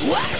What?